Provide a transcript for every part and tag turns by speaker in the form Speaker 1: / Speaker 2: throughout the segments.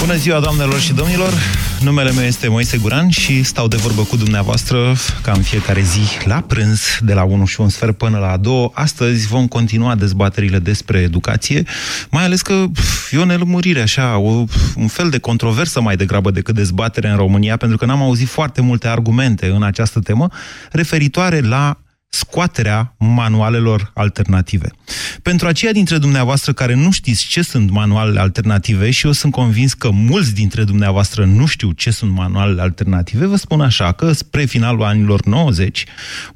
Speaker 1: Bună ziua, doamnelor și domnilor! Numele meu este Moise Guran și stau de vorbă cu dumneavoastră ca în fiecare zi la prânz, de la 1 și un sfert până la 2. Astăzi vom continua dezbaterile despre educație, mai ales că e o nelămurire, așa, o, un fel de controversă mai degrabă decât dezbatere în România, pentru că n-am auzit foarte multe argumente în această temă referitoare la scoaterea manualelor alternative. Pentru aceia dintre dumneavoastră care nu știți ce sunt manualele alternative și eu sunt convins că mulți dintre dumneavoastră nu știu ce sunt manualele alternative, vă spun așa că spre finalul anilor 90,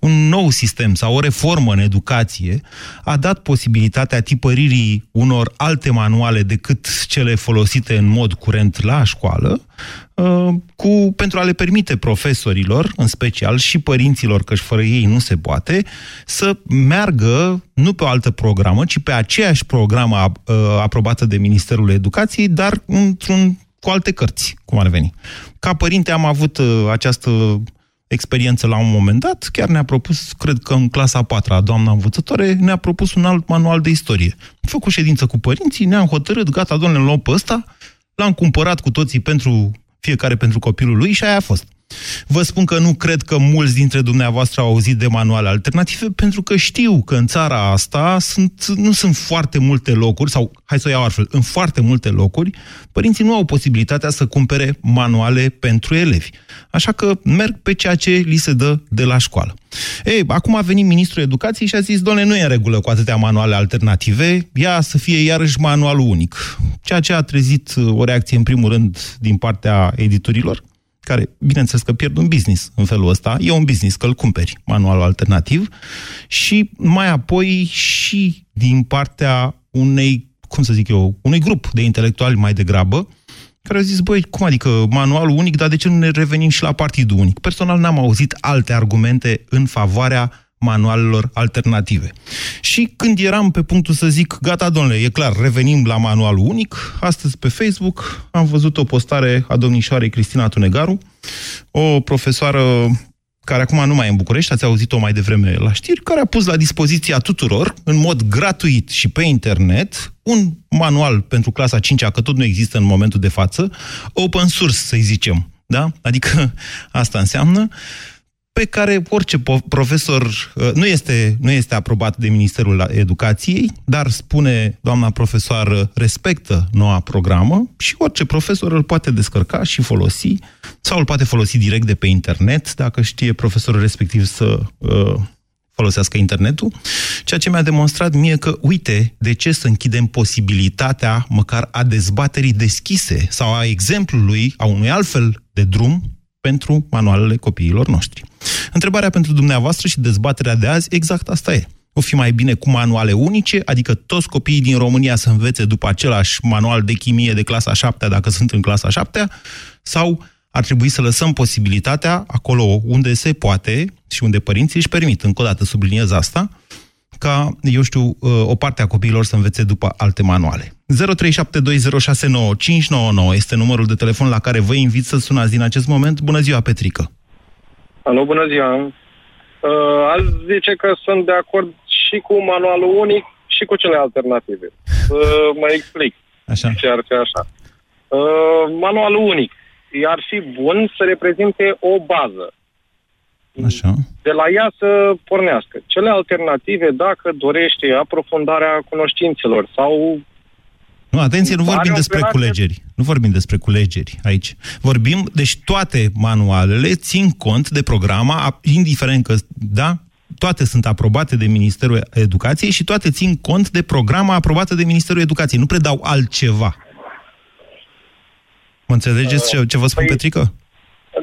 Speaker 1: un nou sistem sau o reformă în educație a dat posibilitatea tipăririi unor alte manuale decât cele folosite în mod curent la școală, Uh, cu, pentru a le permite profesorilor, în special și părinților, că fără ei nu se poate, să meargă nu pe o altă programă, ci pe aceeași programă uh, aprobată de Ministerul Educației, dar într-un, cu alte cărți, cum ar veni. Ca părinte am avut uh, această experiență la un moment dat, chiar ne-a propus, cred că în clasa a patra, doamna învățătoare, ne-a propus un alt manual de istorie. Am făcut ședință cu părinții, ne-am hotărât, gata, domnule, luăm pe ăsta, l-am cumpărat cu toții pentru fiecare pentru copilul lui și aia a fost. Vă spun că nu cred că mulți dintre dumneavoastră au auzit de manuale alternative, pentru că știu că în țara asta sunt, nu sunt foarte multe locuri, sau hai să o iau altfel, în foarte multe locuri, părinții nu au posibilitatea să cumpere manuale pentru elevi. Așa că merg pe ceea ce li se dă de la școală. Ei, acum a venit ministrul educației și a zis, doamne, nu e în regulă cu atâtea manuale alternative, ia să fie iarăși manualul unic. Ceea ce a trezit o reacție, în primul rând, din partea editorilor, care, bineînțeles că pierd un business în felul ăsta, e un business că îl cumperi, manualul alternativ, și mai apoi și din partea unei, cum să zic eu, unui grup de intelectuali mai degrabă, care au zis, băi, cum adică manualul unic, dar de ce nu ne revenim și la partidul unic? Personal n-am auzit alte argumente în favoarea manualelor alternative. Și când eram pe punctul să zic, gata, domnule, e clar, revenim la manualul unic, astăzi pe Facebook am văzut o postare a domnișoarei Cristina Tunegaru, o profesoară care acum nu mai e în București, ați auzit-o mai devreme la știri, care a pus la dispoziția tuturor, în mod gratuit și pe internet, un manual pentru clasa 5 că tot nu există în momentul de față, open source, să zicem. Da? Adică asta înseamnă pe care orice profesor uh, nu este, nu este aprobat de Ministerul Educației, dar spune doamna profesoară respectă noua programă și orice profesor îl poate descărca și folosi sau îl poate folosi direct de pe internet dacă știe profesorul respectiv să uh, folosească internetul, ceea ce mi-a demonstrat mie că, uite, de ce să închidem posibilitatea măcar a dezbaterii deschise sau a exemplului, a unui altfel de drum pentru manualele copiilor noștri. Întrebarea pentru dumneavoastră și dezbaterea de azi, exact asta e. O fi mai bine cu manuale unice, adică toți copiii din România să învețe după același manual de chimie de clasa 7 dacă sunt în clasa 7 sau ar trebui să lăsăm posibilitatea acolo unde se poate și unde părinții își permit, încă o dată subliniez asta, ca, eu știu, uh, o parte a copiilor să învețe după alte manuale. 0372069599 este numărul de telefon la care vă invit să sunați din acest moment. Bună ziua, Petrică!
Speaker 2: Alo, bună ziua! Uh, aș zice că sunt de acord și cu manualul unic și cu cele alternative. Uh, mă explic
Speaker 1: așa.
Speaker 2: ce ar fi așa. Uh, manualul unic ar fi bun să reprezinte o bază.
Speaker 1: Așa.
Speaker 2: De la ea să pornească. Cele alternative, dacă dorește aprofundarea cunoștințelor sau
Speaker 1: nu, atenție, nu vorbim despre culegeri. Nu vorbim despre culegeri aici. Vorbim, deci toate manualele țin cont de programa, indiferent că, da, toate sunt aprobate de Ministerul Educației și toate țin cont de programa aprobată de Ministerul Educației. Nu predau altceva. Mă înțelegeți ce, ce vă spun, păi, Petrică?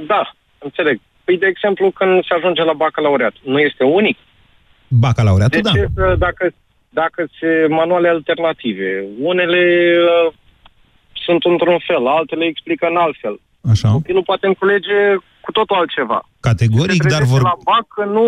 Speaker 2: Da, înțeleg. Păi, de exemplu, când se ajunge la bacalaureat, nu este unic?
Speaker 1: Bacalaureatul,
Speaker 2: de ce,
Speaker 1: da.
Speaker 2: Dacă dacă se manuale alternative. Unele uh, sunt într-un fel, altele explică în alt fel.
Speaker 1: Așa.
Speaker 2: Copilul poate înțelege cu totul altceva.
Speaker 1: Categoric, dar vor...
Speaker 2: la BAC nu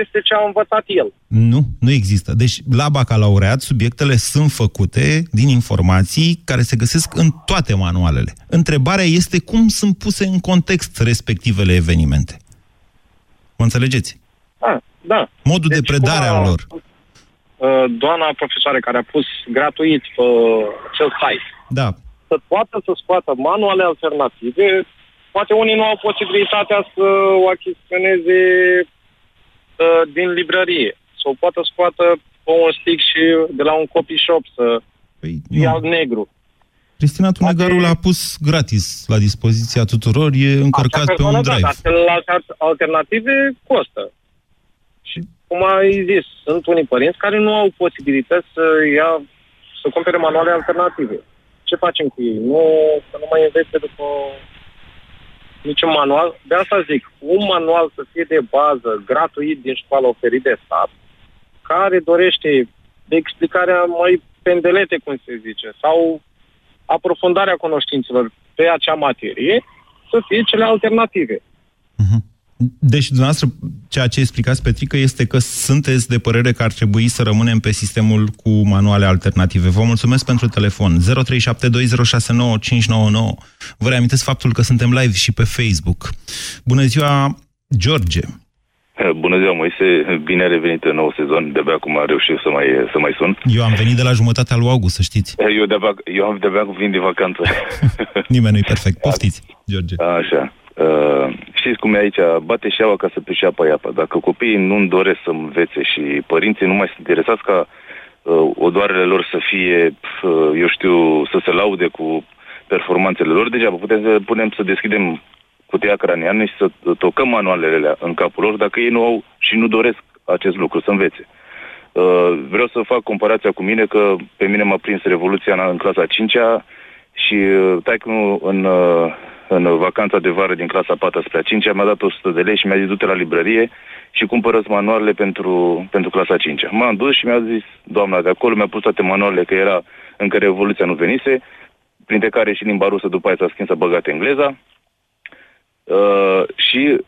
Speaker 2: este ce a învățat el.
Speaker 1: Nu, nu există. Deci, la bacalaureat, subiectele sunt făcute din informații care se găsesc în toate manualele. Întrebarea este cum sunt puse în context respectivele evenimente. Mă înțelegeți?
Speaker 2: Da, da.
Speaker 1: Modul deci, de predare al lor.
Speaker 2: Uh, doamna profesoare care a pus gratuit pe acel site.
Speaker 1: Da.
Speaker 2: Să poată să scoată manuale alternative, poate unii nu au posibilitatea să o achiziționeze uh, din librărie. Să o poată scoată pe un stick și de la un copy shop să păi, fie al negru.
Speaker 1: Cristina Tunegaru l-a pus gratis la dispoziția tuturor, e încărcat pe un drive. Dar
Speaker 2: celelalte alternative costă. Și cum ai zis, sunt unii părinți care nu au posibilități să ia, să cumpere manuale alternative. Ce facem cu ei? Nu, să nu mai învețe după niciun manual. De asta zic, un manual să fie de bază, gratuit din școală oferit de stat, care dorește de explicarea mai pendelete, cum se zice, sau aprofundarea cunoștințelor pe acea materie, să fie cele alternative.
Speaker 1: Uh-huh. Deci, dumneavoastră, ceea ce explicați, Petrică, este că sunteți de părere că ar trebui să rămânem pe sistemul cu manuale alternative. Vă mulțumesc pentru telefon. 0372069599. Vă reamintesc faptul că suntem live și pe Facebook. Bună ziua, George!
Speaker 3: Bună ziua, Moise. Bine ai revenit în nou sezon. De-abia acum am reușit să mai, să mai sun.
Speaker 1: Eu am venit de la jumătatea lui august, să știți.
Speaker 3: Eu de-abia, eu am de-abia vin de vacanță.
Speaker 1: Nimeni nu-i perfect. Poftiți, George.
Speaker 3: Așa. Uh, știți cum e aici? Bate șeaua ca să plece apa apă. Dacă copiii nu-mi doresc să învețe și părinții nu mai sunt interesați ca uh, odoarele lor să fie, uh, eu știu, să se laude cu performanțele lor, degeaba putem să punem să deschidem cutia craniană și să tocăm manualele în capul lor dacă ei nu au și nu doresc acest lucru, să învețe. Uh, vreau să fac comparația cu mine că pe mine m-a prins Revoluția în, în clasa 5-a și uh, taică în, uh, în vacanța de vară din clasa 4 spre a 5 mi-a dat 100 de lei și mi-a zis du-te la librărie și cumpără manualele pentru, pentru clasa 5 M-am dus și mi-a zis doamna de acolo, mi-a pus toate manualele că era încă Revoluția nu venise, printre care și limba rusă după aia s-a schimbat să băgat engleza. Uh, și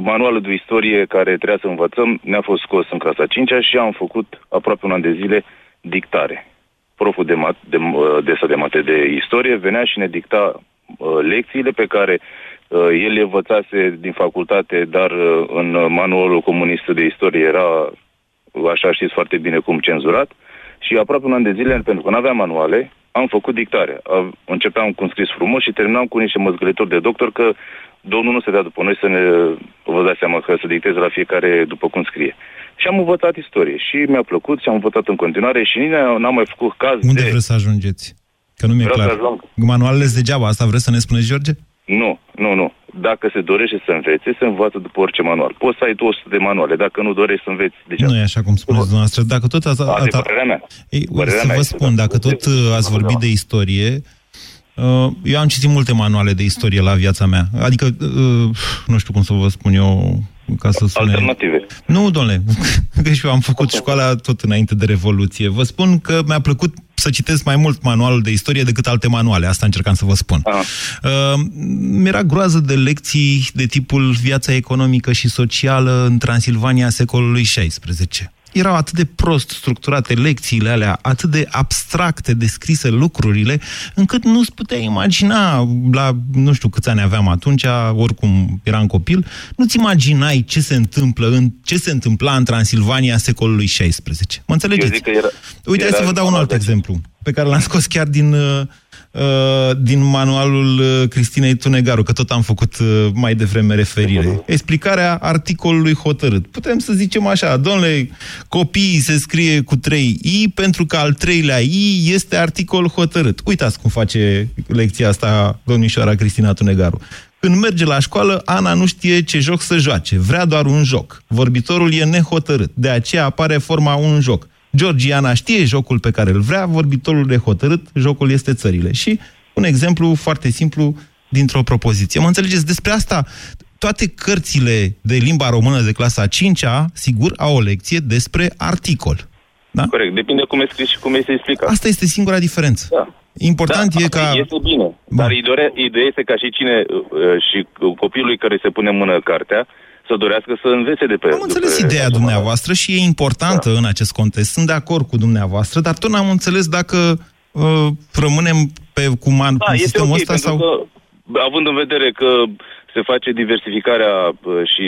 Speaker 3: manualul de istorie care trebuia să învățăm ne-a fost scos în clasa 5 și am făcut aproape un an de zile dictare. Proful de, mat, de, uh, de, de mate de istorie venea și ne dicta uh, lecțiile pe care uh, el le învățase din facultate, dar uh, în manualul comunist de istorie era, așa știți foarte bine cum, cenzurat. Și aproape un an de zile, pentru că nu aveam manuale, am făcut dictare. Începeam cu un scris frumos și terminam cu niște măzgălitori de doctor că Domnul nu se dea după noi să ne, vă dați seama că să dicteze la fiecare după cum scrie. Și am învățat istorie și mi-a plăcut și am învățat în continuare și nici n-am mai făcut caz
Speaker 1: Unde de... vreți să ajungeți? Că nu mi-e Vreau clar. Manualele degeaba, asta vreți să ne spuneți, George?
Speaker 3: Nu, nu, nu. Dacă se dorește să învețe, se învață după orice manual. Poți să ai 200 de manuale. Dacă nu dorești să înveți, deja.
Speaker 1: Nu e așa cum spuneți dumneavoastră. Dacă tot ați...
Speaker 3: A, de părerea mea.
Speaker 1: Ei, să vă spun, dacă tot ați vorbit de istorie, Uh, eu am citit multe manuale de istorie la viața mea. Adică, uh, nu știu cum să vă spun eu, ca să
Speaker 3: spune... Alternative.
Speaker 1: Nu, domnule, că și eu am făcut școala tot înainte de Revoluție. Vă spun că mi-a plăcut să citesc mai mult manualul de istorie decât alte manuale. Asta încercam să vă spun. Ah. Uh, mi-era groază de lecții de tipul viața economică și socială în Transilvania secolului XVI erau atât de prost structurate lecțiile alea, atât de abstracte descrise lucrurile, încât nu-ți putea imagina, la nu știu câți ani aveam atunci, oricum eram copil, nu-ți imaginai ce se întâmplă în, ce se întâmpla în Transilvania secolului XVI. Mă înțelegeți?
Speaker 3: Era,
Speaker 1: Uite, era să vă dau un alt exemplu, pe care l-am scos chiar din... Uh, Uh, din manualul uh, Cristinei Tunegaru, că tot am făcut uh, mai devreme referire. Explicarea articolului hotărât. Putem să zicem așa, domnule, copiii se scrie cu 3 I pentru că al treilea I este articol hotărât. Uitați cum face lecția asta domnișoara Cristina Tunegaru. Când merge la școală, Ana nu știe ce joc să joace. Vrea doar un joc. Vorbitorul e nehotărât. De aceea apare forma un joc. Georgiana știe jocul pe care îl vrea, vorbitorul e hotărât, jocul este țările. Și un exemplu foarte simplu dintr-o propoziție. Mă înțelegeți? Despre asta toate cărțile de limba română de clasa 5-a, sigur, au o lecție despre articol.
Speaker 3: Da? Corect, depinde cum e scris și cum este explicat.
Speaker 1: Asta este singura diferență. Da. Important da, e ca...
Speaker 3: Este bine, Bun. dar ideea, ideea este ca și cine uh, și copilului care se pune în mână cartea să dorească să învețe de pe
Speaker 1: Am înțeles
Speaker 3: de pe
Speaker 1: ideea dumneavoastră și e importantă da. în acest context. Sunt de acord cu dumneavoastră, dar tot n-am înțeles dacă uh, rămânem pe cu, man,
Speaker 3: da,
Speaker 1: cu sistemul
Speaker 3: okay,
Speaker 1: ăsta sau...
Speaker 3: Că, având în vedere că se face diversificarea uh, și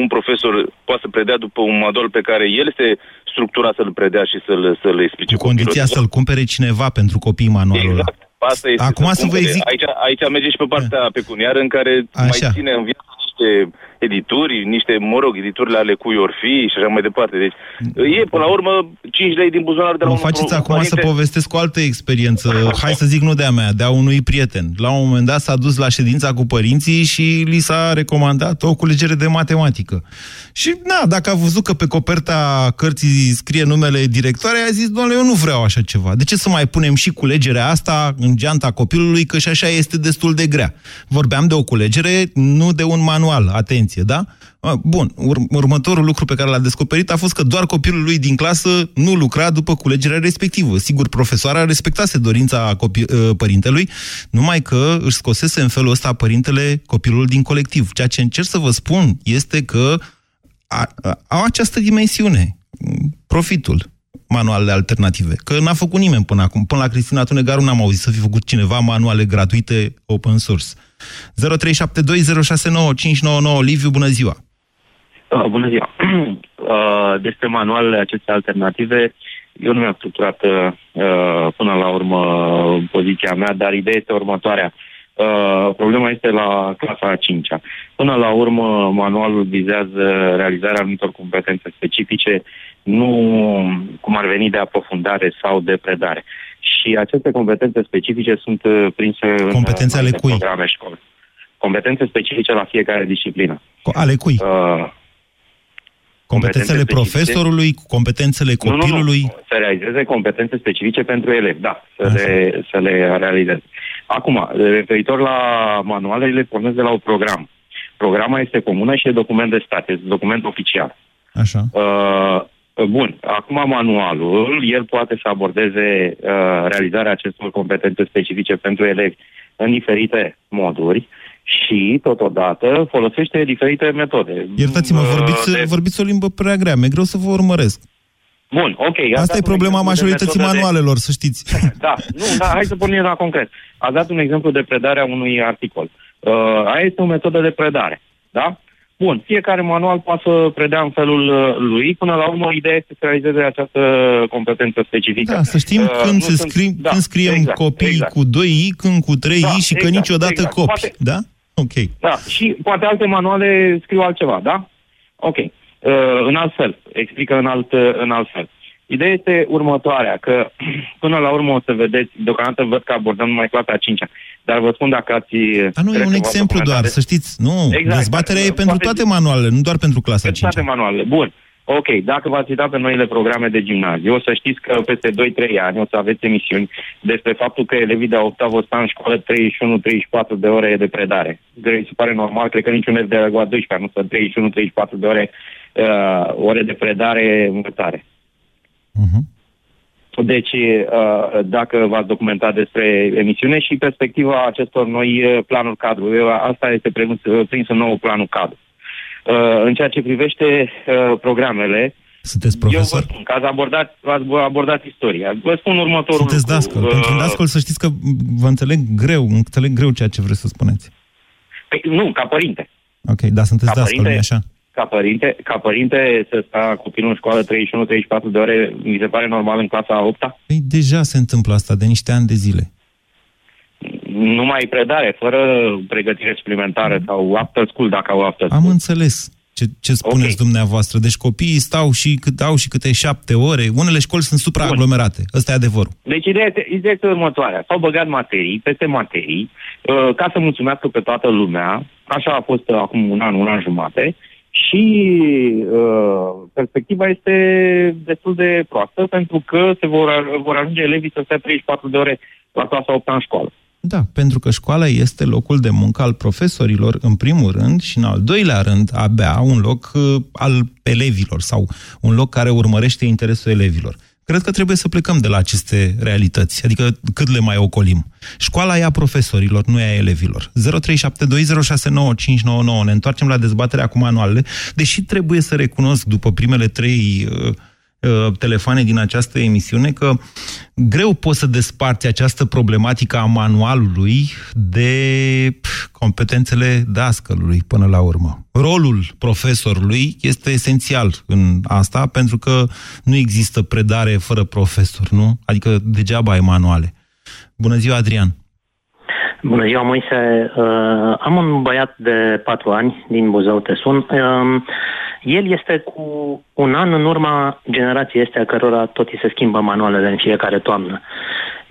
Speaker 3: un profesor poate să predea după un model pe care el este structurat să-l predea și să-l, să-l explice
Speaker 1: Cu condiția să-l cumpere cineva pentru copii manualul
Speaker 3: exact. Asta este
Speaker 1: Acum să, să vă zic...
Speaker 3: Aici, aici merge și pe partea da. pecuniară în care Așa. mai ține în viață niște edituri, niște, mă rog, editurile ale cui or fi și așa mai departe. Deci e, până la urmă, 5 lei din buzunar de la
Speaker 1: Mă
Speaker 3: un
Speaker 1: faceți
Speaker 3: un
Speaker 1: acum
Speaker 3: părinte.
Speaker 1: să povestesc o altă experiență. Hai să zic nu de-a mea, de-a unui prieten. La un moment dat s-a dus la ședința cu părinții și li s-a recomandat o culegere de matematică. Și, na, dacă a văzut că pe coperta cărții scrie numele directoare, a zis, doamne, eu nu vreau așa ceva. De ce să mai punem și culegerea asta în geanta copilului, că și așa este destul de grea? Vorbeam de o culegere, nu de un manual. Atenție, da? Bun, ur- următorul lucru pe care l-a descoperit a fost că doar copilul lui din clasă nu lucra după culegerea respectivă. Sigur, profesoara respectase dorința copi- ă, părintelui, numai că își scosese în felul ăsta părintele copilul din colectiv. Ceea ce încerc să vă spun este că a, a, au această dimensiune, profitul manualele alternative. Că n-a făcut nimeni până acum. Până la Cristina Tunegaru n-am auzit să fi făcut cineva manuale gratuite open source. 0372069599 Liviu, bună ziua!
Speaker 4: Uh, bună ziua! uh, despre manualele acestea alternative, eu nu mi-am structurat uh, până la urmă poziția mea, dar ideea este următoarea. Uh, problema este la clasa a 5-a. Până la urmă, manualul vizează realizarea anumitor competențe specifice, nu cum ar veni de aprofundare sau de predare. Și aceste competențe specifice sunt uh, prinse
Speaker 1: Competențe
Speaker 4: în
Speaker 1: ale cui?
Speaker 4: programe școli. Competențe specifice la fiecare disciplină.
Speaker 1: Ale cui?
Speaker 4: Uh,
Speaker 1: competențele
Speaker 4: competențe
Speaker 1: profesorului, competențele copilului?
Speaker 4: Nu, nu, nu. Să realizeze competențe specifice pentru elevi, da, să le, să le realizeze. Acum, referitor la manuale, le pornesc de la un program. Programa este comună și e document de stat, este document oficial.
Speaker 1: Așa.
Speaker 4: Uh, Bun, acum manualul, el poate să abordeze uh, realizarea acestor competențe specifice pentru elevi în diferite moduri și, totodată, folosește diferite metode.
Speaker 1: Iertați-mă, vorbiți, de... vorbiți o limbă prea grea, mi-e greu să vă urmăresc.
Speaker 4: Bun, ok.
Speaker 1: Asta e problema majorității manualelor,
Speaker 4: de...
Speaker 1: să știți.
Speaker 4: Da, nu, da, hai să pornim la concret. A dat un exemplu de predare a unui articol. Uh, aia este o metodă de predare, da? Bun, fiecare manual poate să predea în felul uh, lui. Până la urmă, ideea este să realizeze această competență specifică.
Speaker 1: Da, să știm uh, când, se scri, sunt, da, când scriem exact, copii exact. cu 2i, când cu 3i da, și că exact, niciodată exact. copii. Poate, da? Ok.
Speaker 4: Da, și poate alte manuale scriu altceva, da? Ok. Uh, în alt fel, explică în alt, în alt fel. Ideea este următoarea, că până la urmă o să vedeți, deocamdată văd că abordăm numai clasa a 5 -a, dar vă spun dacă ați...
Speaker 1: Dar nu, e un exemplu doar, să știți. Nu, exact, dezbaterea e pentru toate manualele, nu doar pentru clasa a 5
Speaker 4: Toate manualele, bun. Ok, dacă v-ați uitat pe noile programe de gimnaziu, o să știți că peste 2-3 ani o să aveți emisiuni despre faptul că elevii de a 8 vor sta în școală 31-34 de ore de predare. Mi se pare normal, cred că niciun elev de la 12 nu stă 31-34 de ore, uh, ore de predare învățare. Uh-huh. Deci, uh, dacă v-ați documentat despre emisiune și perspectiva acestor noi uh, planuri cadru, asta este prins, prins în nou planul cadru. În ceea ce privește programele,
Speaker 1: sunteți profesor?
Speaker 4: Eu vă spun că ați abordat, ați abordat istoria. Vă spun următorul
Speaker 1: Sunteți dascăl. Uh, Pentru dascăl să știți că vă înțeleg greu, înțeleg greu ceea ce vreți să spuneți.
Speaker 4: Păi, nu, ca părinte.
Speaker 1: Ok, dar sunteți ca dascăl, nu așa?
Speaker 4: Ca părinte, ca părinte să sta copilul în școală 31-34 de ore, mi se pare normal în clasa a 8 -a?
Speaker 1: Păi deja se întâmplă asta de niște ani de zile.
Speaker 4: Numai predare, fără pregătire suplimentară mm. sau after school, dacă au after school.
Speaker 1: Am înțeles ce, ce spuneți okay. dumneavoastră. Deci copiii stau și cât, au și câte șapte ore. Unele școli sunt supraaglomerate. Ăsta e adevărul.
Speaker 4: Deci ideea este, ideea este următoarea. S-au băgat materii peste materii uh, ca să mulțumească pe toată lumea. Așa a fost uh, acum un an, un an jumate. Și uh, perspectiva este destul de proastă pentru că se vor, vor ajunge elevii să stea 34 de ore la clasa 8 în școală.
Speaker 1: Da, pentru că școala este locul de muncă al profesorilor, în primul rând, și în al doilea rând, abia un loc uh, al elevilor sau un loc care urmărește interesul elevilor. Cred că trebuie să plecăm de la aceste realități, adică cât le mai ocolim. Școala e a profesorilor, nu e a elevilor. 0372069599. Ne întoarcem la dezbaterea cu manualele, deși trebuie să recunosc după primele trei uh, Uh, telefoane din această emisiune că greu poți să desparți această problematică a manualului de competențele dascălului până la urmă. Rolul profesorului este esențial în asta pentru că nu există predare fără profesor, nu? Adică degeaba ai manuale. Bună ziua, Adrian!
Speaker 5: Bună ziua, Moise. Uh, am un băiat de patru ani din Buzău, te sun. Uh, el este cu un an în urma generației astea cărora tot îi se schimbă manualele în fiecare toamnă.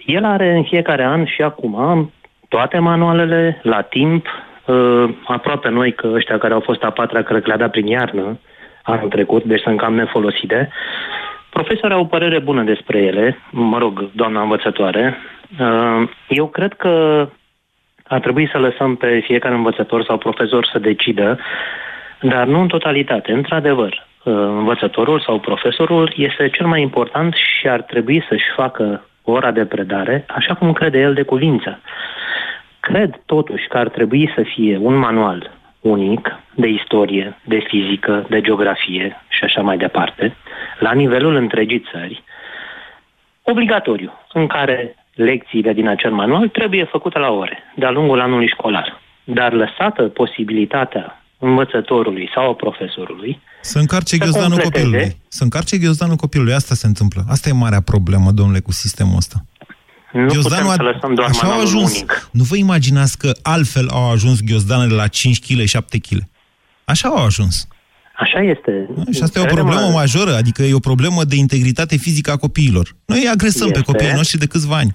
Speaker 5: El are în fiecare an și acum toate manualele la timp, uh, aproape noi că ăștia care au fost a patra, cred că le-a dat prin iarnă anul trecut, deci sunt cam nefolosite. Profesorii au o părere bună despre ele, mă rog, doamna învățătoare. Uh, eu cred că ar trebui să lăsăm pe fiecare învățător sau profesor să decidă dar nu în totalitate. Într-adevăr, uh, învățătorul sau profesorul este cel mai important și ar trebui să-și facă ora de predare așa cum crede el de cuvință. Cred totuși că ar trebui să fie un manual unic de istorie, de fizică, de geografie și așa mai departe, la nivelul întregii țări, obligatoriu, în care lecțiile din acel manual trebuie făcute la ore, de-a lungul anului școlar. Dar lăsată posibilitatea învățătorului sau a profesorului.
Speaker 1: Să încarce ghiozdanul copilului. Să încarce ghiozdanul copilului. Asta se întâmplă. Asta e marea problemă, domnule, cu sistemul ăsta.
Speaker 5: Nu ghiozdanul putem să lăsăm doar așa au ajuns. Unic.
Speaker 1: Nu vă imaginați că altfel au ajuns ghiozdanele la 5 kg, 7 kg. Așa au ajuns.
Speaker 5: Așa este.
Speaker 1: Și asta e o problemă majoră, adică e o problemă de integritate fizică a copiilor. Noi îi agresăm este. pe copiii noștri de câțiva ani.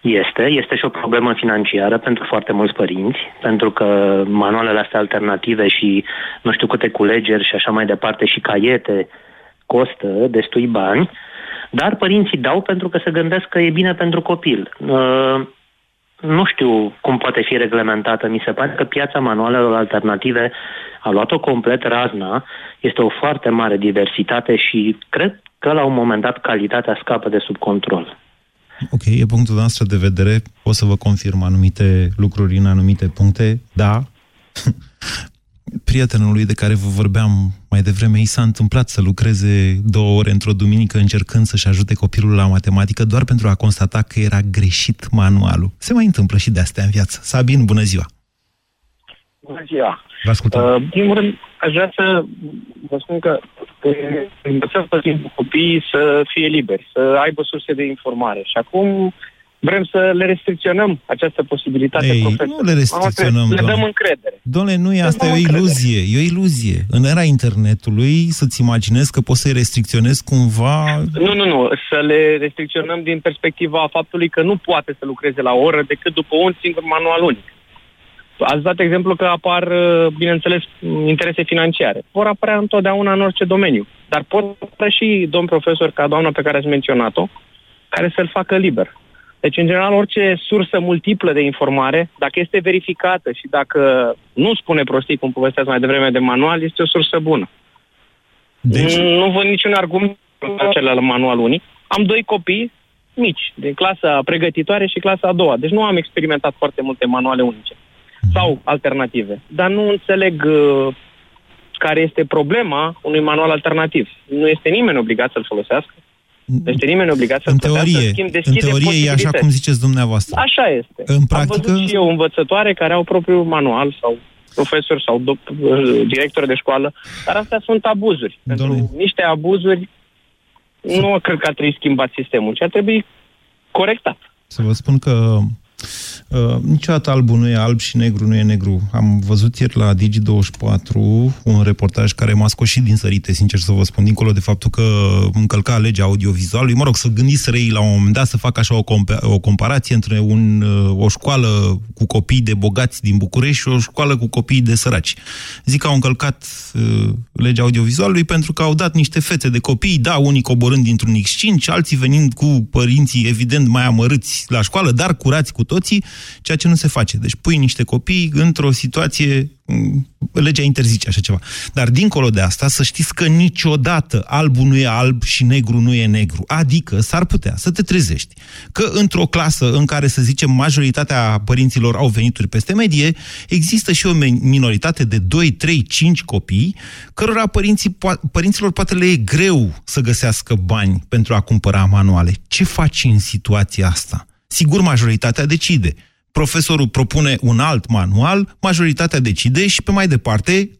Speaker 5: Este, este și o problemă financiară pentru foarte mulți părinți, pentru că manualele astea alternative și nu știu câte culegeri și așa mai departe și caiete costă destui bani, dar părinții dau pentru că se gândesc că e bine pentru copil. Uh, nu știu cum poate fi reglementată. Mi se pare că piața manualelor alternative a luat-o complet razna. Este o foarte mare diversitate și cred că la un moment dat calitatea scapă de sub control.
Speaker 1: Ok, e punctul noastră de vedere. Pot să vă confirm anumite lucruri în anumite puncte. Da, prietenului de care vă vorbeam mai devreme, i s-a întâmplat să lucreze două ore într-o duminică încercând să-și ajute copilul la matematică doar pentru a constata că era greșit manualul. Se mai întâmplă și de astea în viață. Sabin, bună ziua!
Speaker 6: Bună ziua!
Speaker 1: Vă ascultăm. Uh,
Speaker 6: în primul rând, aș vrea să vă spun că învățăm pe timpul copiii să fie liberi, să aibă surse de informare. Și acum vrem să le restricționăm această posibilitate
Speaker 1: Ei, nu le restricționăm,
Speaker 6: Le dăm încredere.
Speaker 1: Doamne, nu e asta, e o iluzie. E o iluzie. În era internetului, să-ți imaginezi că poți să-i restricționezi cumva...
Speaker 6: Nu, nu, nu. Să le restricționăm din perspectiva faptului că nu poate să lucreze la oră decât după un singur manual unic. Ați dat exemplu că apar, uh, bineînțeles, interese financiare. Vor apărea întotdeauna în orice domeniu. Dar pot apărea și domn profesor, ca doamna pe care ați menționat-o, care să-l facă liber. Deci, în general, orice sursă multiplă de informare, dacă este verificată și dacă nu spune prostii, cum povesteați mai devreme de manual, este o sursă bună. Deci... Nu văd niciun argument acela manual unic. Am doi copii mici, din clasa pregătitoare și clasa a doua. Deci nu am experimentat foarte multe manuale unice sau alternative. Dar nu înțeleg uh, care este problema unui manual alternativ. Nu este nimeni obligat să-l folosească. Nu este nimeni obligat să-l
Speaker 1: în teorie, schimb, în teorie e așa cum ziceți dumneavoastră.
Speaker 6: Așa este.
Speaker 1: În practică...
Speaker 6: Am văzut și eu învățătoare care au propriul manual sau profesori sau do- uh, directori de școală, dar astea sunt abuzuri. Doamne. Pentru niște abuzuri nu cred că ar trebui schimbat sistemul, ci ar trebui corectat.
Speaker 1: Să vă spun că Uh, niciodată albul nu e alb și negru nu e negru. Am văzut ieri la Digi24 un reportaj care m-a scos și din sărite, sincer să vă spun, dincolo de faptul că încălca legea audiovizualului. Mă rog, să gândiți răi la un moment dat să fac așa o, compa- o comparație între un, uh, o școală cu copii de bogați din București și o școală cu copii de săraci. Zic că au încălcat uh, legea audiovizualului pentru că au dat niște fețe de copii, da, unii coborând dintr-un X5, alții venind cu părinții evident mai amărâți la școală, dar curați cu toții, ceea ce nu se face. Deci pui niște copii într-o situație, mm, legea interzice așa ceva. Dar dincolo de asta, să știți că niciodată albul nu e alb și negru nu e negru. Adică s-ar putea să te trezești că într-o clasă în care, să zicem, majoritatea părinților au venituri peste medie, există și o minoritate de 2, 3, 5 copii, cărora părinții, părinților poate le e greu să găsească bani pentru a cumpăra manuale. Ce faci în situația asta? Sigur, majoritatea decide. Profesorul propune un alt manual, majoritatea decide și pe mai departe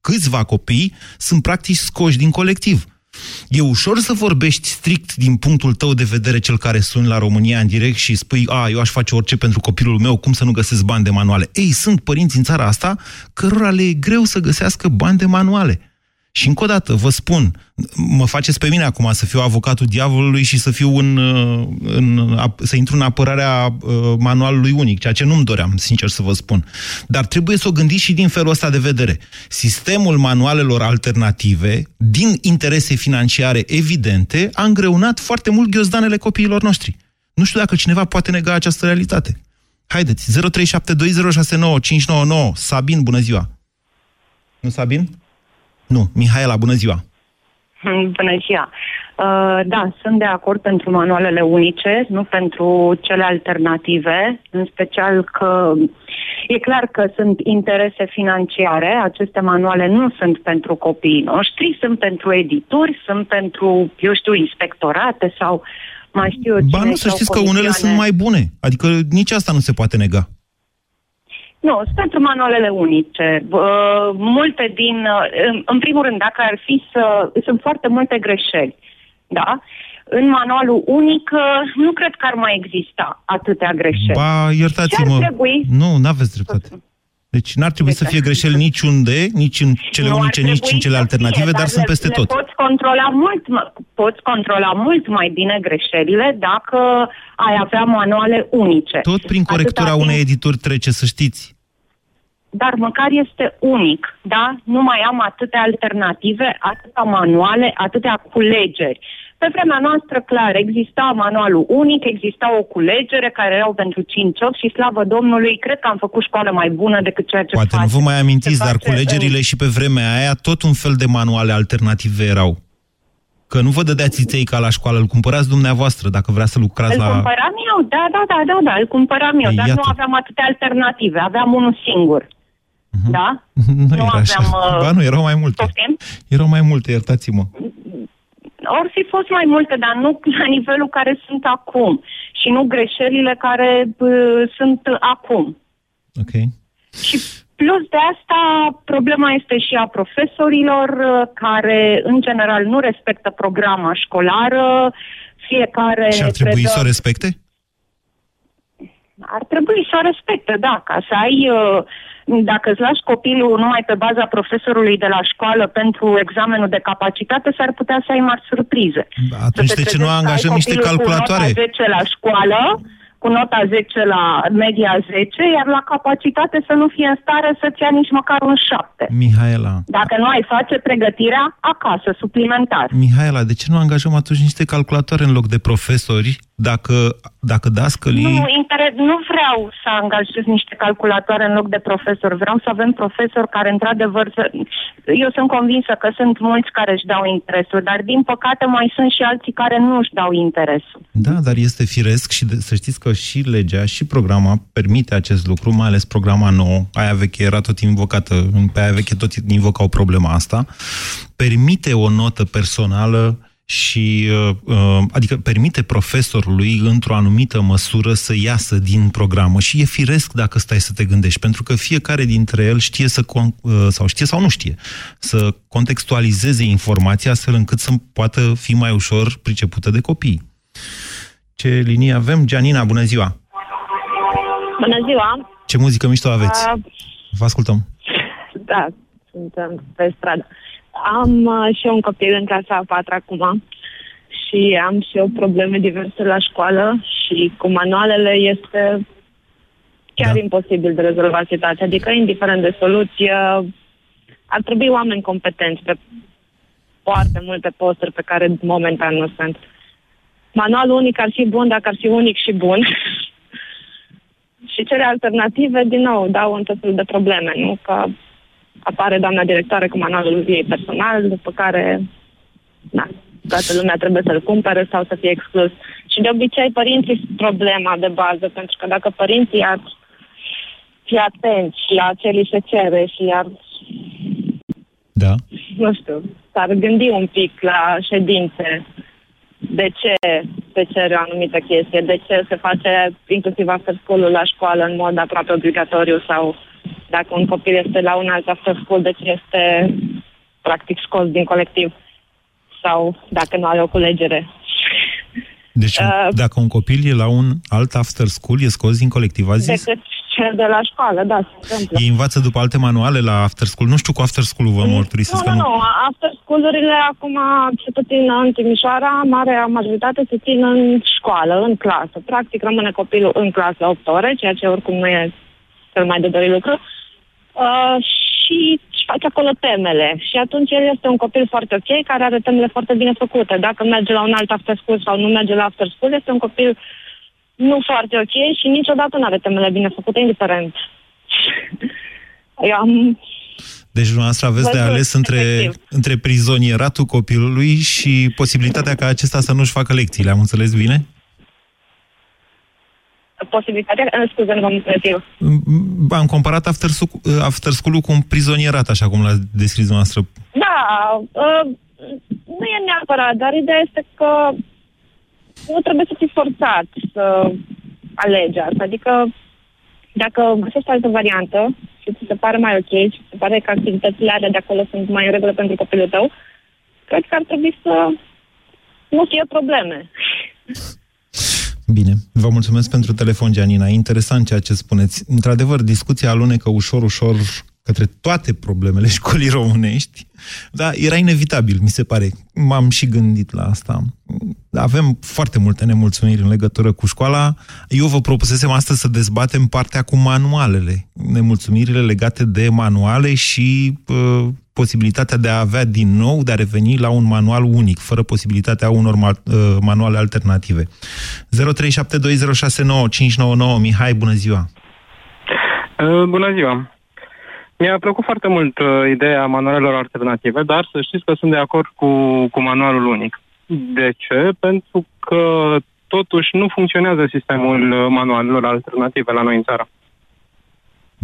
Speaker 1: câțiva copii sunt practic scoși din colectiv. E ușor să vorbești strict din punctul tău de vedere cel care suni la România în direct și spui, a, eu aș face orice pentru copilul meu, cum să nu găsesc bani de manuale. Ei, sunt părinți în țara asta cărora le e greu să găsească bani de manuale. Și încă o dată, vă spun, mă faceți pe mine acum să fiu avocatul diavolului și să fiu în, uh, în, să intru în apărarea uh, manualului unic, ceea ce nu-mi doream, sincer să vă spun. Dar trebuie să o gândiți și din felul ăsta de vedere. Sistemul manualelor alternative, din interese financiare evidente, a îngreunat foarte mult ghiozdanele copiilor noștri. Nu știu dacă cineva poate nega această realitate. Haideți, 0372069599. Sabin, bună ziua! Nu, Sabin? Nu, Mihaela, bună ziua!
Speaker 7: Bună ziua! Uh, da, sunt de acord pentru manualele unice, nu pentru cele alternative, în special că e clar că sunt interese financiare. Aceste manuale nu sunt pentru copiii noștri, sunt pentru edituri, sunt pentru, eu știu, inspectorate sau mai știu eu
Speaker 1: Ba nu, să știți că unele sunt mai bune. Adică nici asta nu se poate nega.
Speaker 7: Nu, sunt pentru manualele unice. Uh, multe din, uh, în primul rând, dacă ar fi să... Sunt foarte multe greșeli, da? În manualul unic uh, nu cred că ar mai exista atâtea greșeli.
Speaker 1: Ba, iertați-mă. Trebui... Nu, n-aveți dreptate. Deci n-ar trebui să fie greșeli niciunde, nici în cele nu unice, nici în cele alternative, fie, dar, dar sunt peste le, tot.
Speaker 7: Le poți controla mult, poți controla mult mai bine greșelile dacă ai avea manuale unice.
Speaker 1: Tot prin corectura Atâta unei edituri trece, să știți
Speaker 7: dar măcar este unic, da? Nu mai am atâtea alternative, atâtea manuale, atâtea culegeri. Pe vremea noastră, clar, exista manualul unic, exista o culegere care erau pentru 5 8 și slavă Domnului, cred că am făcut școală mai bună decât ceea ce
Speaker 1: Poate face. nu vă mai amintiți, dar culegerile în... și pe vremea aia tot un fel de manuale alternative erau. Că nu vă dădeați țiței ca la școală, îl cumpărați dumneavoastră dacă vrea să lucrați
Speaker 7: îl
Speaker 1: la...
Speaker 7: Îl cumpăram eu, da, da, da, da, da, îl cumpăram eu, Ei, dar iată. nu aveam atâtea alternative, aveam unul singur. Uh-huh. Da?
Speaker 1: Nu, nu era aveam... Așa. Ba nu, erau mai multe. Poftim? Erau mai multe, iertați-mă.
Speaker 7: Or fi fost mai multe, dar nu la nivelul care sunt acum. Și nu greșelile care uh, sunt acum.
Speaker 1: Ok.
Speaker 7: Și plus de asta, problema este și a profesorilor uh, care, în general, nu respectă programa școlară. Fiecare...
Speaker 1: Și ar trebui predă... să o respecte?
Speaker 7: Ar trebui să o respecte, da, ca să ai... Uh, dacă îți lași copilul numai pe baza profesorului de la școală pentru examenul de capacitate, s-ar putea să ai mari surprize.
Speaker 1: Atunci de ce nu angajăm niște calculatoare?
Speaker 7: Cu nota 10 la școală, cu nota 10 la media 10, iar la capacitate să nu fie în stare să-ți ia nici măcar un 7.
Speaker 1: Mihaela.
Speaker 7: Dacă nu ai face pregătirea acasă, suplimentar.
Speaker 1: Mihaela, de ce nu angajăm atunci niște calculatoare în loc de profesori dacă, dacă dascălii...
Speaker 7: Nu, inter- nu vreau să angajez niște calculatoare în loc de profesori. Vreau să avem profesori care, într-adevăr, să... eu sunt convinsă că sunt mulți care își dau interesul, dar, din păcate, mai sunt și alții care nu își dau interesul.
Speaker 1: Da, dar este firesc și de, să știți că și legea și programa permite acest lucru, mai ales programa nouă, aia veche era tot invocată, pe aia veche tot invocau problema asta, permite o notă personală și uh, uh, adică permite profesorului într-o anumită măsură să iasă din programă și e firesc dacă stai să te gândești, pentru că fiecare dintre el știe să uh, sau știe sau nu știe să contextualizeze informația astfel încât să poată fi mai ușor pricepută de copii. Ce linie avem? Gianina, bună ziua!
Speaker 8: Bună ziua!
Speaker 1: Ce muzică mișto aveți? Uh, Vă ascultăm!
Speaker 8: Da, suntem pe stradă. Am uh, și eu un copil în clasa a patra acum și am și eu probleme diverse la școală și cu manualele este chiar da. imposibil de rezolvat situația. Adică, indiferent de soluție, ar trebui oameni competenți pe foarte multe posturi pe care momentan nu sunt. Manualul unic ar fi bun dacă ar fi unic și bun. Și cele alternative, din nou, dau un tot felul de probleme, nu? Că apare doamna directoare cu manualul ei personal, după care, na, toată lumea trebuie să-l cumpere sau să fie exclus. Și de obicei părinții sunt problema de bază, pentru că dacă părinții ar fi atenți la ce li se cere și ar,
Speaker 1: Da.
Speaker 8: nu știu, s-ar gândi un pic la ședințe de ce se cere o anumită chestie, de ce se face inclusiv after school la școală în mod aproape obligatoriu sau dacă un copil este la un alt after school, de ce este practic scos din colectiv sau dacă nu are o culegere.
Speaker 1: Deci,
Speaker 8: Uh,
Speaker 1: dacă un copil e la un alt after school, e scos din colectiv, a zis?
Speaker 8: Decât cel de la școală, da, se întâmplă.
Speaker 1: Ei învață după alte manuale la after school? Nu știu cu after school-ul, vă mărturisesc
Speaker 8: Nu,
Speaker 1: că
Speaker 8: nu,
Speaker 1: nu.
Speaker 8: nu. After school-urile acum, cel puțin în Timișoara, marea majoritate se țin în școală, în clasă. Practic rămâne copilul în clasă 8 ore, ceea ce oricum nu e cel mai de dorit lucru. Uh, și își face acolo temele. Și atunci el este un copil foarte ok, care are temele foarte bine făcute. Dacă merge la un alt after school sau nu merge la after school, este un copil nu foarte ok și niciodată nu are temele bine făcute, indiferent. Eu am
Speaker 1: Deci dumneavoastră aveți de
Speaker 8: Văzut,
Speaker 1: ales între,
Speaker 8: efectiv.
Speaker 1: între prizonieratul copilului și posibilitatea ca acesta să nu-și facă lecțiile. Am înțeles bine?
Speaker 8: posibilitatea, uh, scuze, nu v-am înțeles eu.
Speaker 1: M- Am comparat after, school- after school cu un prizonierat, așa cum l-ați descris dumneavoastră.
Speaker 8: Da, uh, nu e neapărat, dar ideea este că nu trebuie să fii forțat să alegi asta. Adică dacă găsești altă variantă și ți se pare mai ok și ți se pare că activitățile alea de acolo sunt mai în regulă pentru copilul tău, cred că ar trebui să nu fie probleme.
Speaker 1: Bine, vă mulțumesc pentru telefon, Gianina. E interesant ceea ce spuneți. Într-adevăr, discuția alunecă ușor, ușor către toate problemele școlii românești, dar era inevitabil, mi se pare. M-am și gândit la asta. Avem foarte multe nemulțumiri în legătură cu școala. Eu vă propusesem astăzi să dezbatem partea cu manualele, nemulțumirile legate de manuale și uh, posibilitatea de a avea din nou, de a reveni la un manual unic, fără posibilitatea unor ma- uh, manuale alternative. 0372069599 Mihai, bună ziua!
Speaker 9: Uh, Bună ziua! Mi-a plăcut foarte mult uh, ideea manualelor alternative, dar să știți că sunt de acord cu, cu manualul unic. De ce? Pentru că totuși nu funcționează sistemul uh, manualelor alternative la noi în țară.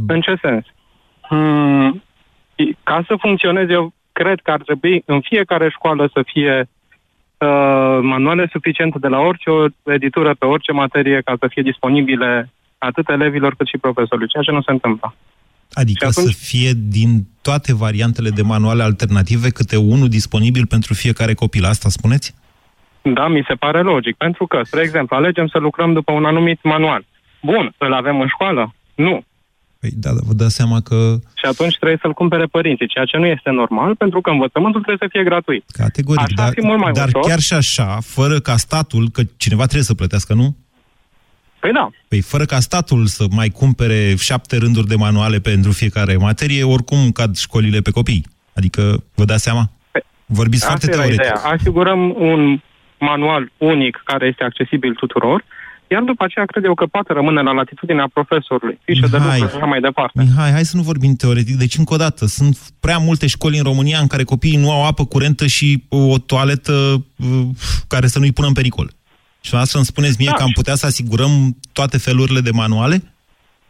Speaker 9: În ce sens? Hmm, ca să funcționeze, eu cred că ar trebui în fiecare școală să fie uh, manuale suficiente de la orice editură pe orice materie ca să fie disponibile atât elevilor cât și profesorului, ceea ce nu se întâmplă.
Speaker 1: Adică
Speaker 9: Și atunci-
Speaker 1: să fie din toate variantele de manuale alternative câte unul disponibil pentru fiecare copil. Asta spuneți?
Speaker 9: Da, mi se pare logic, pentru că, spre exemplu, alegem să lucrăm după un anumit manual. Bun, îl avem în școală? Nu.
Speaker 1: Păi da, dar vă dați seama că
Speaker 9: Și atunci trebuie să-l cumpere părinții, ceea ce nu este normal, pentru că învățământul trebuie să fie gratuit.
Speaker 1: categoric,
Speaker 9: Așa ar
Speaker 1: dar,
Speaker 9: fi mult mai
Speaker 1: dar
Speaker 9: ușor.
Speaker 1: chiar și așa, fără ca statul, că cineva trebuie să plătească, nu?
Speaker 9: Păi da,
Speaker 1: Păi fără ca statul să mai cumpere șapte rânduri de manuale pentru fiecare materie, oricum cad școlile pe copii. Adică, vă dați seama? Vorbiți foarte
Speaker 9: asta era
Speaker 1: teoretic.
Speaker 9: ideea. Asigurăm un manual unic care este accesibil tuturor, iar după aceea cred eu că poate rămâne la latitudinea profesorului, fișe de
Speaker 1: Mihai.
Speaker 9: lucru și așa mai departe.
Speaker 1: Mihai, hai să nu vorbim teoretic. Deci, încă o dată, sunt prea multe școli în România în care copiii nu au apă curentă și o toaletă uh, care să nu-i pună în pericol. Și dumneavoastră îmi spuneți mie
Speaker 9: Da.
Speaker 1: că am putea să asigurăm toate felurile de manuale?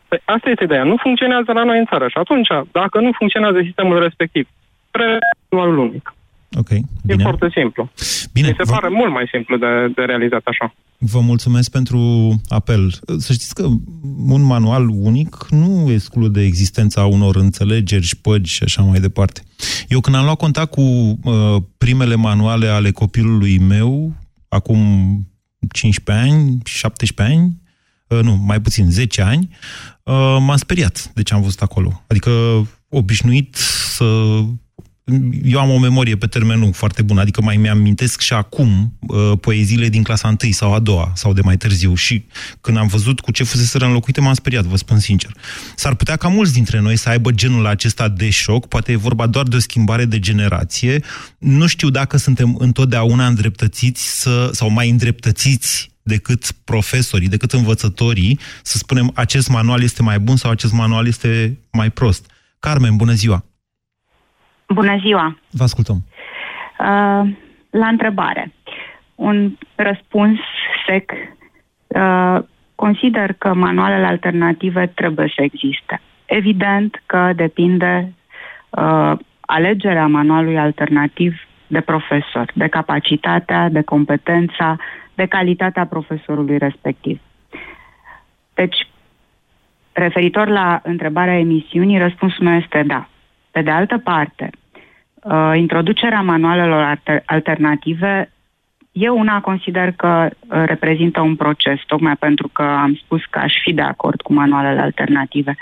Speaker 9: Păi asta este ideea. Nu funcționează la noi în țară și atunci, dacă nu funcționează sistemul respectiv, pre manualul unic.
Speaker 1: Ok,
Speaker 9: E
Speaker 1: bine.
Speaker 9: foarte simplu.
Speaker 1: Bine,
Speaker 9: Mi se
Speaker 1: vă-
Speaker 9: pare mult mai simplu de, de realizat așa.
Speaker 1: Vă mulțumesc pentru apel. Să știți că un manual unic nu exclude existența unor înțelegeri, șpăgi și așa mai departe. Eu când am luat contact cu uh, primele manuale ale copilului meu, acum 15 ani, 17 ani, uh, nu, mai puțin, 10 ani, uh, m-am speriat de ce am văzut acolo. Adică obișnuit să eu am o memorie pe termen lung foarte bună, adică mai mi-amintesc și acum uh, poeziile din clasa 1 sau a doua sau de mai târziu și când am văzut cu ce fusese înlocuite m-am speriat, vă spun sincer. S-ar putea ca mulți dintre noi să aibă genul acesta de șoc, poate e vorba doar de o schimbare de generație. Nu știu dacă suntem întotdeauna îndreptățiți să, sau mai îndreptățiți decât profesorii, decât învățătorii, să spunem acest manual este mai bun sau acest manual este mai prost. Carmen, bună ziua!
Speaker 10: Bună ziua!
Speaker 1: Vă ascultăm.
Speaker 10: Uh, la întrebare, un răspuns sec. Uh, consider că manualele alternative trebuie să existe. Evident că depinde uh, alegerea manualului alternativ de profesor, de capacitatea, de competența, de calitatea profesorului respectiv. Deci, referitor la întrebarea emisiunii, răspunsul meu este da. Pe de altă parte, uh, introducerea manualelor alternative, eu una consider că uh, reprezintă un proces, tocmai pentru că am spus că aș fi de acord cu manualele alternative.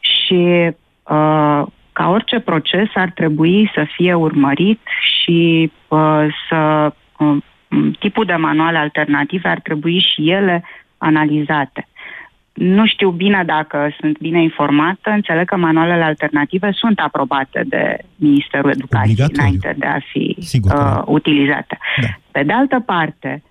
Speaker 10: Și uh, ca orice proces ar trebui să fie urmărit și uh, să uh, tipul de manuale alternative ar trebui și ele analizate. Nu știu bine dacă sunt bine informată, înțeleg că manualele alternative sunt aprobate de Ministerul Educației Obligatoriu. înainte de a fi Sigur, uh, utilizate. Da. Pe de altă parte, Uh,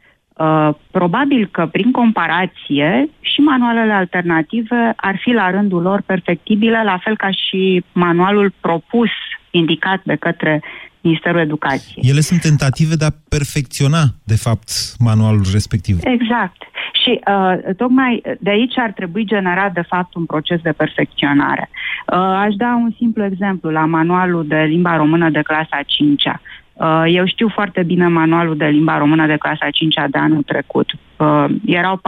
Speaker 10: probabil că prin comparație și manualele alternative ar fi la rândul lor perfectibile, la fel ca și manualul propus, indicat de către Ministerul Educației.
Speaker 1: Ele sunt tentative de a perfecționa, de fapt, manualul respectiv.
Speaker 10: Exact. Și uh, tocmai de aici ar trebui generat, de fapt, un proces de perfecționare. Uh, aș da un simplu exemplu la manualul de limba română de clasa 5-a. Uh, eu știu foarte bine manualul de limba română de clasa 5 de anul trecut. Uh, erau 4-5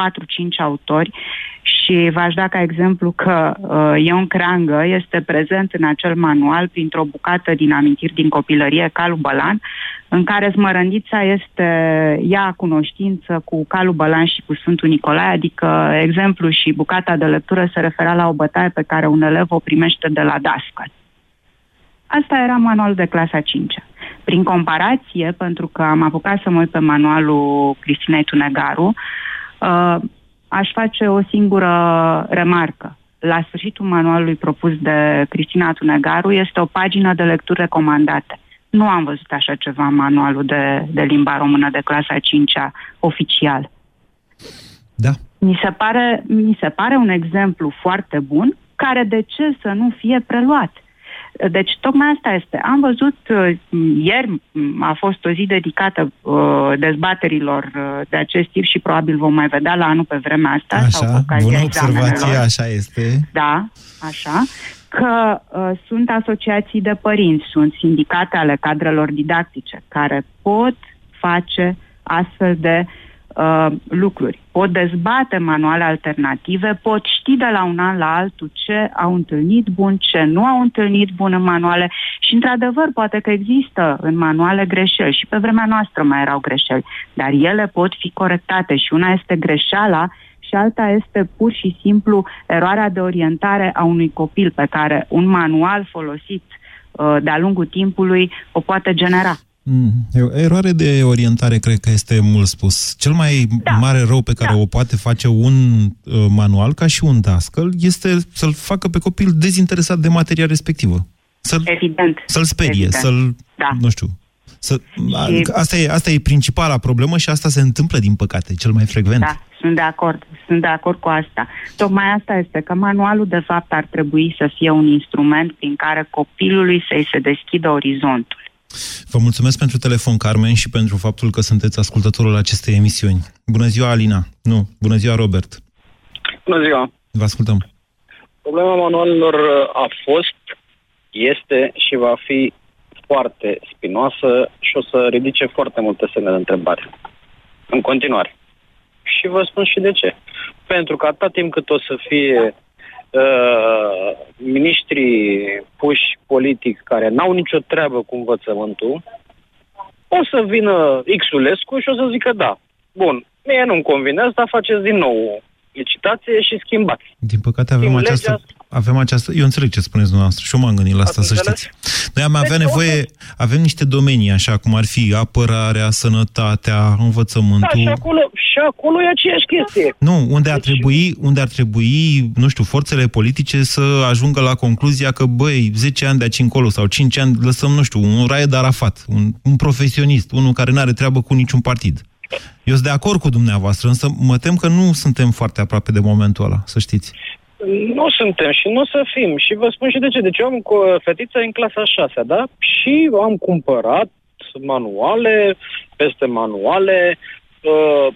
Speaker 10: autori și v-aș da ca exemplu că uh, Ion Creangă este prezent în acel manual printr-o bucată din amintiri din copilărie, Calu Bălan, în care smărândița este ea cunoștință cu Calu Bălan și cu Sfântul Nicolae, adică exemplu și bucata de lectură se refera la o bătaie pe care un elev o primește de la dascăl. Asta era manualul de clasa 5 -a. Prin comparație, pentru că am apucat să mă uit pe manualul Cristinei Tunegaru, uh, aș face o singură remarcă. La sfârșitul manualului propus de Cristina Tunegaru este o pagină de lecturi recomandate. Nu am văzut așa ceva în manualul de, de limba română de clasa 5 oficial.
Speaker 1: Da.
Speaker 10: Mi se, pare, mi se pare un exemplu foarte bun care de ce să nu fie preluat. Deci, tocmai asta este. Am văzut, uh, ieri a fost o zi dedicată uh, dezbaterilor uh, de acest tip și probabil vom mai vedea la anul pe vremea asta.
Speaker 1: Așa, sau bună observație, așa este.
Speaker 10: Da, așa că uh, sunt asociații de părinți, sunt sindicate ale cadrelor didactice care pot face astfel de uh, lucruri. Pot dezbate manuale alternative, pot ști de la un an la altul ce au întâlnit bun, ce nu au întâlnit bun în manuale și, într-adevăr, poate că există în manuale greșeli și pe vremea noastră mai erau greșeli, dar ele pot fi corectate și una este greșeala și alta este pur și simplu eroarea de orientare a unui copil pe care un manual folosit uh, de-a lungul timpului o poate genera.
Speaker 1: Mm. Eroare de orientare, cred că este mult spus. Cel mai da. mare rău pe care da. o poate face un uh, manual, ca și un dascăl, este să-l facă pe copil dezinteresat de materia respectivă. Să-l,
Speaker 10: Evident.
Speaker 1: Să-l sperie, Evident. să-l, da. nu știu, să, și... asta, e, asta e principala problemă și asta se întâmplă, din păcate, cel mai frecvent.
Speaker 10: Da, sunt de acord. Sunt de acord cu asta. Tocmai asta este, că manualul, de fapt, ar trebui să fie un instrument prin care copilului să-i se deschidă orizontul.
Speaker 1: Vă mulțumesc pentru telefon, Carmen, și pentru faptul că sunteți ascultătorul acestei emisiuni. Bună ziua, Alina. Nu, bună ziua, Robert.
Speaker 2: Bună ziua.
Speaker 1: Vă ascultăm.
Speaker 2: Problema manualelor a fost, este și va fi foarte spinoasă și o să ridice foarte multe semne de întrebare. În continuare. Și vă spun și de ce. Pentru că atâta timp cât o să fie uh, miniștrii puși politic care n-au nicio treabă cu învățământul, o să vină Xulescu și o să zică da. Bun, mie nu-mi convine asta, faceți din nou licitație și schimbați.
Speaker 1: Din păcate avem Schimb această, legea... avem această... Eu înțeleg ce spuneți dumneavoastră și eu m-am gândit la asta, să știți. Noi am avea deci, nevoie... Avem niște domenii, așa cum ar fi apărarea, sănătatea, învățământul... Da,
Speaker 2: și acolo, și acolo e aceeași chestie.
Speaker 1: Nu, unde ar, deci... trebui, unde ar trebui, nu știu, forțele politice să ajungă la concluzia că, băi, 10 ani de aici încolo sau 5 ani lăsăm, nu știu, un Raed Arafat, un, un profesionist, unul care nu are treabă cu niciun partid Eu sunt de acord cu dumneavoastră, însă mă tem că nu suntem foarte aproape de momentul ăla, să știți.
Speaker 2: Nu suntem și nu o să fim. Și vă spun și de ce. Deci eu am cu fetița în clasa 6, da? Și am cumpărat manuale, peste manuale. Uh,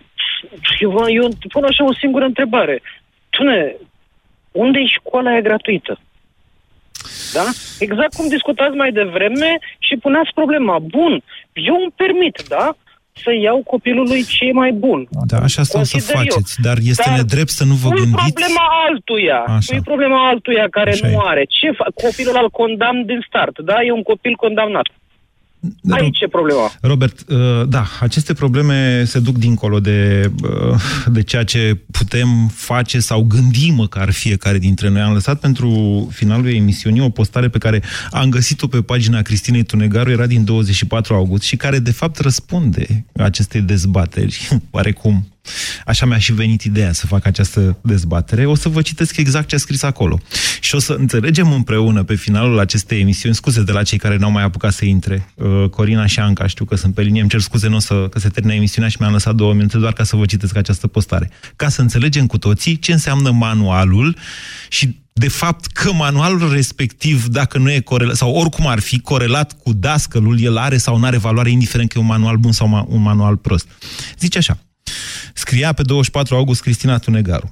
Speaker 2: eu, eu pun așa o singură întrebare. Tune, unde e școala aia gratuită? Da? Exact cum discutați mai devreme și puneați problema. Bun, eu îmi permit, da? Să iau copilului ce e mai bun.
Speaker 1: Da, așa stau să faceți, eu. dar este dar nedrept să nu vă gândiți...
Speaker 2: problema altuia. Așa. Nu e problema altuia care așa nu e. are. Ce fa- copilul al condamn din start, da? E un copil condamnat. Aici e problema.
Speaker 1: Robert, uh, da, aceste probleme se duc dincolo de, uh, de ceea ce putem face sau gândi măcar fiecare dintre noi. Am lăsat pentru finalul emisiunii o postare pe care am găsit-o pe pagina Cristinei Tunegaru, era din 24 august și care de fapt răspunde acestei dezbateri, oarecum Așa mi-a și venit ideea să fac această dezbatere. O să vă citesc exact ce a scris acolo. Și o să înțelegem împreună pe finalul acestei emisiuni, scuze de la cei care n-au mai apucat să intre, uh, Corina și Anca, știu că sunt pe linie, îmi cer scuze, nu o să, că se termine emisiunea și mi-am lăsat două minute doar ca să vă citesc această postare. Ca să înțelegem cu toții ce înseamnă manualul și de fapt că manualul respectiv, dacă nu e corelat, sau oricum ar fi corelat cu dascălul, el are sau nu are valoare, indiferent că e un manual bun sau un manual prost. Zice așa, Scria pe 24 august Cristina Tunegaru.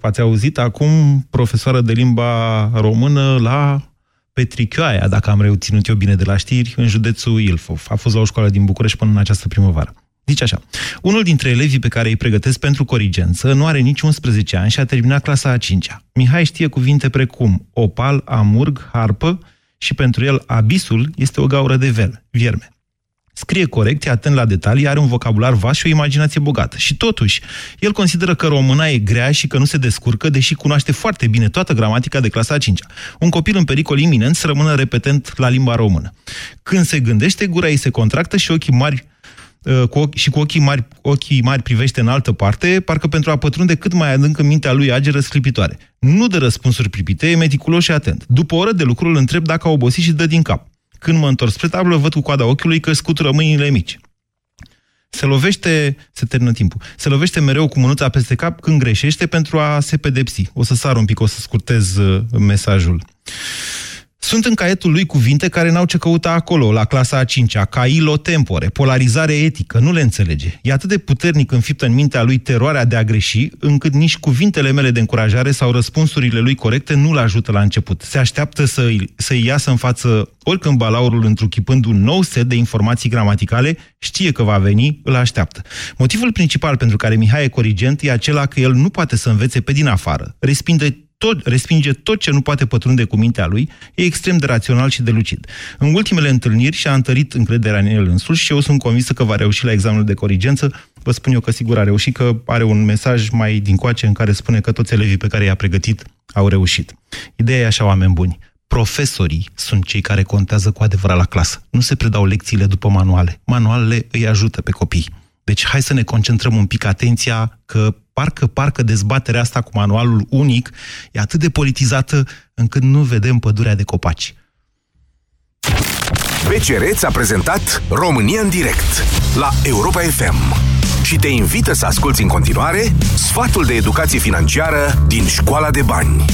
Speaker 1: Ați auzit acum profesoară de limba română la Petrichioaia, dacă am reținut eu bine de la știri, în județul Ilfov. A fost la o școală din București până în această primăvară. Zice așa, unul dintre elevii pe care îi pregătesc pentru corigență nu are nici 11 ani și a terminat clasa a 5-a. Mihai știe cuvinte precum opal, amurg, harpă și pentru el abisul este o gaură de vel, vierme scrie corect, e atent la detalii, are un vocabular vast și o imaginație bogată. Și totuși, el consideră că româna e grea și că nu se descurcă, deși cunoaște foarte bine toată gramatica de clasa a 5 -a. Un copil în pericol iminent să rămână repetent la limba română. Când se gândește, gura ei se contractă și ochii mari uh, cu ochi, și cu ochii mari, ochii mari privește în altă parte, parcă pentru a pătrunde cât mai adânc în mintea lui ageră sclipitoare. Nu dă răspunsuri pripite, e meticulos și atent. După o oră de lucru îl întreb dacă a obosit și dă din cap. Când mă întorc spre tablă, văd cu coada ochiului că scutură mâinile mici. Se lovește, se termină timpul, se lovește mereu cu mânuța peste cap când greșește pentru a se pedepsi. O să sar un pic, o să scurtez uh, mesajul. Sunt în caietul lui cuvinte care n-au ce căuta acolo, la clasa a 5-a, ca ilo tempore, polarizare etică, nu le înțelege. E atât de puternic înfiptă în mintea lui teroarea de a greși, încât nici cuvintele mele de încurajare sau răspunsurile lui corecte nu-l ajută la început. Se așteaptă să-i, să iasă în față oricând balaurul întruchipând un nou set de informații gramaticale, știe că va veni, îl așteaptă. Motivul principal pentru care Mihai e corigent e acela că el nu poate să învețe pe din afară. Respinde tot, respinge tot ce nu poate pătrunde cu mintea lui, e extrem de rațional și de lucid. În ultimele întâlniri și-a întărit încrederea în el însuși și eu sunt convinsă că va reuși la examenul de corigență. Vă spun eu că sigur a reușit, că are un mesaj mai din coace în care spune că toți elevii pe care i-a pregătit au reușit. Ideea e așa, oameni buni. Profesorii sunt cei care contează cu adevărat la clasă. Nu se predau lecțiile după manuale. Manualele îi ajută pe copii. Deci hai să ne concentrăm un pic atenția că parcă, parcă dezbaterea asta cu manualul unic e atât de politizată încât nu vedem pădurea de copaci.
Speaker 11: BCR a prezentat România în direct la Europa FM și te invită să asculti în continuare sfatul de educație financiară din Școala de Bani.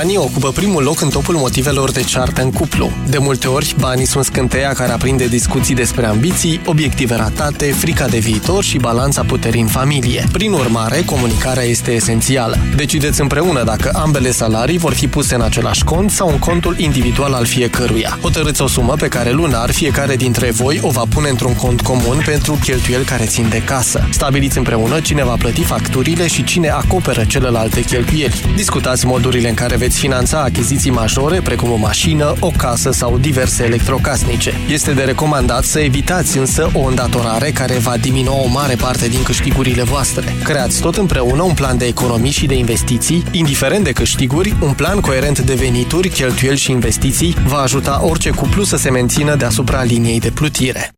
Speaker 12: Banii ocupă primul loc în topul motivelor de ceartă în cuplu. De multe ori, banii sunt scânteia care aprinde discuții despre ambiții, obiective ratate, frica de viitor și balanța puterii în familie. Prin urmare, comunicarea este esențială. Decideți împreună dacă ambele salarii vor fi puse în același cont sau în contul individual al fiecăruia. Hotărâți o sumă pe care lunar fiecare dintre voi o va pune într-un cont comun pentru cheltuieli care țin de casă. Stabiliți împreună cine va plăti facturile și cine acoperă celelalte cheltuieli. Discutați modurile în care veți finanța achiziții majore, precum o mașină, o casă sau diverse electrocasnice. Este de recomandat să evitați însă o îndatorare care va diminua o mare parte din câștigurile voastre. Creați tot împreună un plan de economii și de investiții, indiferent de câștiguri, un plan coerent de venituri, cheltuieli și investiții va ajuta orice cuplu să se mențină deasupra liniei de plutire.